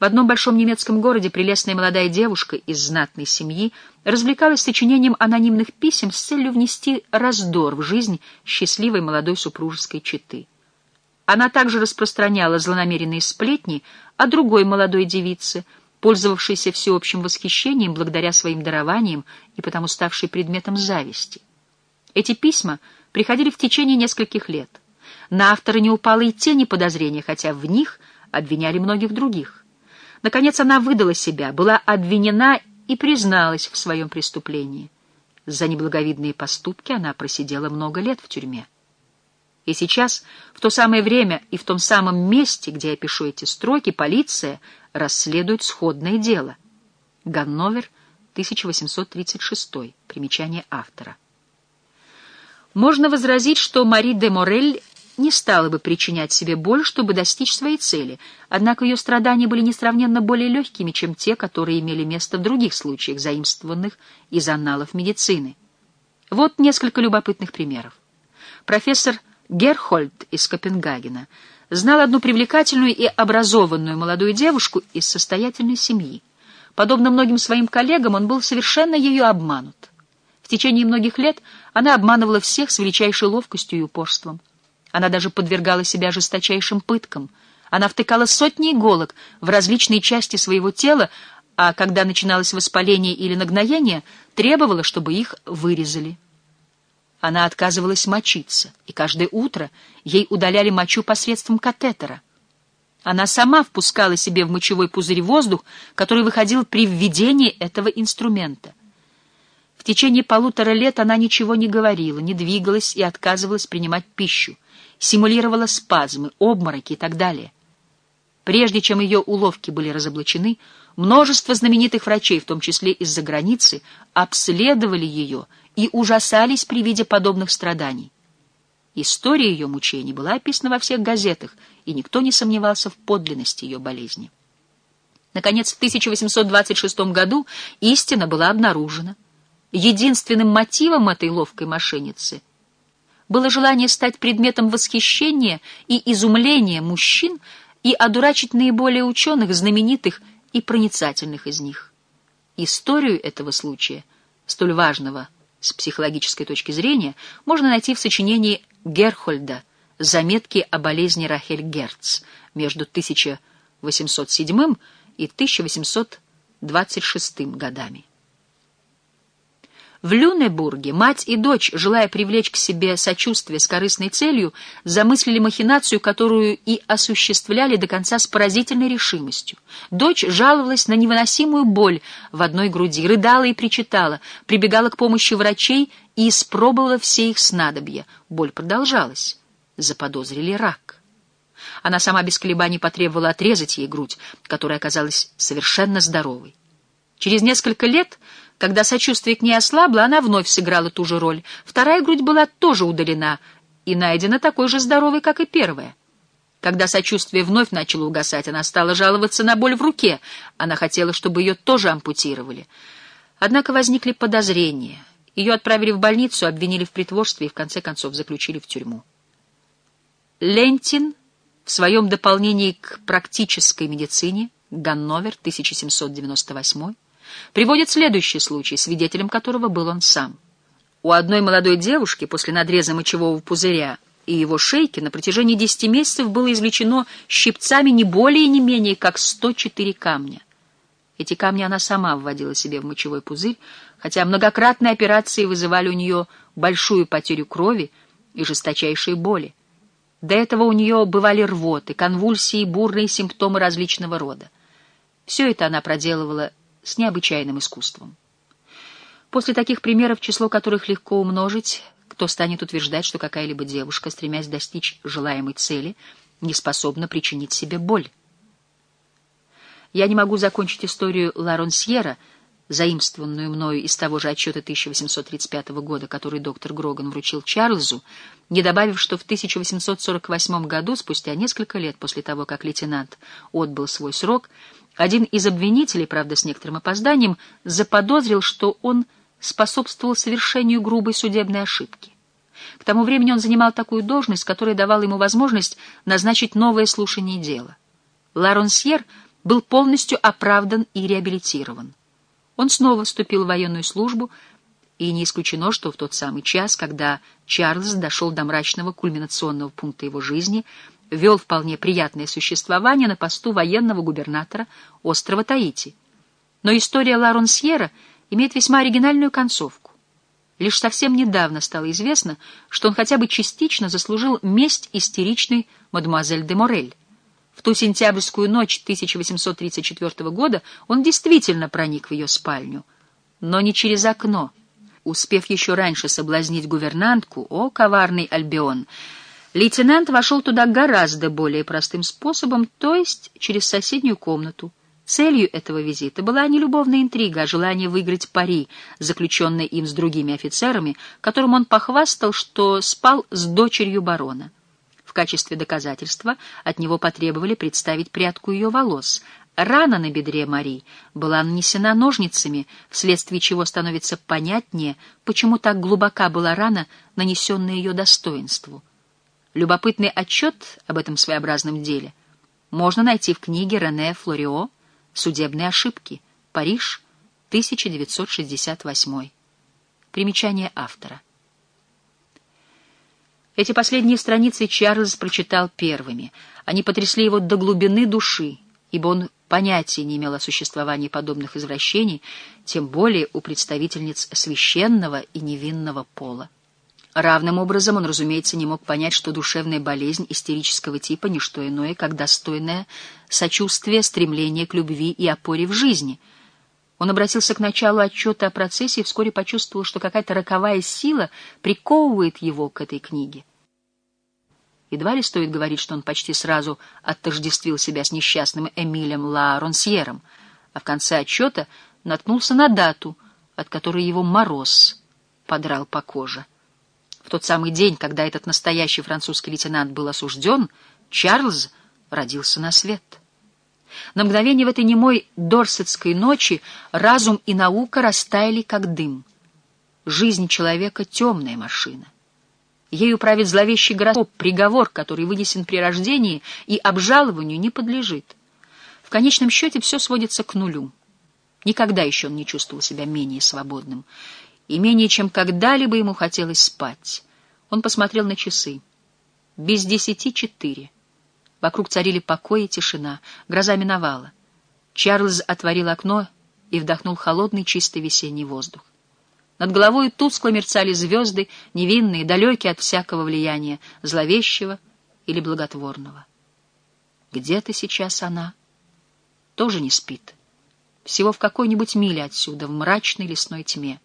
В одном большом немецком городе прелестная молодая девушка из знатной семьи развлекалась сочинением анонимных писем с целью внести раздор в жизнь счастливой молодой супружеской четы. Она также распространяла злонамеренные сплетни о другой молодой девице, пользовавшейся всеобщим восхищением благодаря своим дарованиям и потому ставшей предметом зависти. Эти письма приходили в течение нескольких лет. На автора не упало и тени подозрения, хотя в них обвиняли многих других. Наконец она выдала себя, была обвинена и призналась в своем преступлении. За неблаговидные поступки она просидела много лет в тюрьме. И сейчас, в то самое время и в том самом месте, где я пишу эти строки, полиция расследует сходное дело. Ганновер, 1836. Примечание автора. Можно возразить, что Мари де Морель не стала бы причинять себе боль, чтобы достичь своей цели, однако ее страдания были несравненно более легкими, чем те, которые имели место в других случаях, заимствованных из анналов медицины. Вот несколько любопытных примеров. Профессор Герхольд из Копенгагена знал одну привлекательную и образованную молодую девушку из состоятельной семьи. Подобно многим своим коллегам, он был совершенно ею обманут. В течение многих лет она обманывала всех с величайшей ловкостью и упорством. Она даже подвергала себя жесточайшим пыткам. Она втыкала сотни иголок в различные части своего тела, а когда начиналось воспаление или нагноение, требовала, чтобы их вырезали. Она отказывалась мочиться, и каждое утро ей удаляли мочу посредством катетера. Она сама впускала себе в мочевой пузырь воздух, который выходил при введении этого инструмента. В течение полутора лет она ничего не говорила, не двигалась и отказывалась принимать пищу симулировала спазмы, обмороки и так далее. Прежде чем ее уловки были разоблачены, множество знаменитых врачей, в том числе из-за границы, обследовали ее и ужасались при виде подобных страданий. История ее мучений была описана во всех газетах, и никто не сомневался в подлинности ее болезни. Наконец, в 1826 году истина была обнаружена. Единственным мотивом этой ловкой мошенницы было желание стать предметом восхищения и изумления мужчин и одурачить наиболее ученых, знаменитых и проницательных из них. Историю этого случая, столь важного с психологической точки зрения, можно найти в сочинении Герхольда «Заметки о болезни Рахель Герц» между 1807 и 1826 годами. В Люнебурге мать и дочь, желая привлечь к себе сочувствие с корыстной целью, замыслили махинацию, которую и осуществляли до конца с поразительной решимостью. Дочь жаловалась на невыносимую боль в одной груди, рыдала и причитала, прибегала к помощи врачей и испробовала все их снадобья. Боль продолжалась. Заподозрили рак. Она сама без колебаний потребовала отрезать ей грудь, которая оказалась совершенно здоровой. Через несколько лет когда сочувствие к ней ослабло, она вновь сыграла ту же роль. Вторая грудь была тоже удалена и найдена такой же здоровой, как и первая. Когда сочувствие вновь начало угасать, она стала жаловаться на боль в руке. Она хотела, чтобы ее тоже ампутировали. Однако возникли подозрения. Ее отправили в больницу, обвинили в притворстве и в конце концов заключили в тюрьму. Лентин в своем дополнении к практической медицине Ганновер, 1798 приводит следующий случай, свидетелем которого был он сам. У одной молодой девушки после надреза мочевого пузыря и его шейки на протяжении 10 месяцев было извлечено щипцами не более и не менее, как 104 камня. Эти камни она сама вводила себе в мочевой пузырь, хотя многократные операции вызывали у нее большую потерю крови и жесточайшие боли. До этого у нее бывали рвоты, конвульсии, бурные симптомы различного рода. Все это она проделывала с необычайным искусством. После таких примеров, число которых легко умножить, кто станет утверждать, что какая-либо девушка, стремясь достичь желаемой цели, не способна причинить себе боль? Я не могу закончить историю Ларонсьера, заимствованную мною из того же отчета 1835 года, который доктор Гроган вручил Чарльзу, не добавив, что в 1848 году, спустя несколько лет после того, как лейтенант отбыл свой срок, один из обвинителей, правда, с некоторым опозданием, заподозрил, что он способствовал совершению грубой судебной ошибки. К тому времени он занимал такую должность, которая давала ему возможность назначить новое слушание дела. Ларонсьер был полностью оправдан и реабилитирован. Он снова вступил в военную службу, и не исключено, что в тот самый час, когда Чарльз дошел до мрачного кульминационного пункта его жизни, вел вполне приятное существование на посту военного губернатора острова Таити. Но история Ларонсьера имеет весьма оригинальную концовку. Лишь совсем недавно стало известно, что он хотя бы частично заслужил месть истеричной мадемуазель де Морель. В ту сентябрьскую ночь 1834 года он действительно проник в ее спальню, но не через окно. Успев еще раньше соблазнить гувернантку, о, коварный Альбион, лейтенант вошел туда гораздо более простым способом, то есть через соседнюю комнату, Целью этого визита была не любовная интрига, а желание выиграть пари, заключенное им с другими офицерами, которым он похвастал, что спал с дочерью барона. Качестве доказательства от него потребовали представить прядку ее волос. Рана на бедре Мари была нанесена ножницами, вследствие чего становится понятнее, почему так глубока была рана, нанесенная ее достоинству. Любопытный отчет об этом своеобразном деле можно найти в книге Рене Флорио Судебные ошибки. Париж, 1968. Примечание автора. Эти последние страницы Чарльз прочитал первыми. Они потрясли его до глубины души, ибо он понятия не имел о существовании подобных извращений, тем более у представительниц священного и невинного пола. Равным образом он, разумеется, не мог понять, что душевная болезнь истерического типа — не что иное, как достойное сочувствие, стремление к любви и опоре в жизни. Он обратился к началу отчета о процессе и вскоре почувствовал, что какая-то роковая сила приковывает его к этой книге. Едва ли стоит говорить, что он почти сразу отождествил себя с несчастным Эмилем Ла Ронсьером, а в конце отчета наткнулся на дату, от которой его мороз подрал по коже. В тот самый день, когда этот настоящий французский лейтенант был осужден, Чарльз родился на свет. На мгновение в этой немой дорсетской ночи разум и наука растаяли, как дым. Жизнь человека — темная машина. Ею правит зловещий гороскоп, приговор, который вынесен при рождении и обжалованию не подлежит. В конечном счете все сводится к нулю. Никогда еще он не чувствовал себя менее свободным и менее чем когда-либо ему хотелось спать. Он посмотрел на часы. Без десяти четыре. Вокруг царили покой и тишина. Гроза миновала. Чарльз отворил окно и вдохнул холодный чистый весенний воздух. Над головой тускло мерцали звезды, невинные, далекие от всякого влияния, зловещего или благотворного. Где-то сейчас она тоже не спит. Всего в какой-нибудь миле отсюда, в мрачной лесной тьме.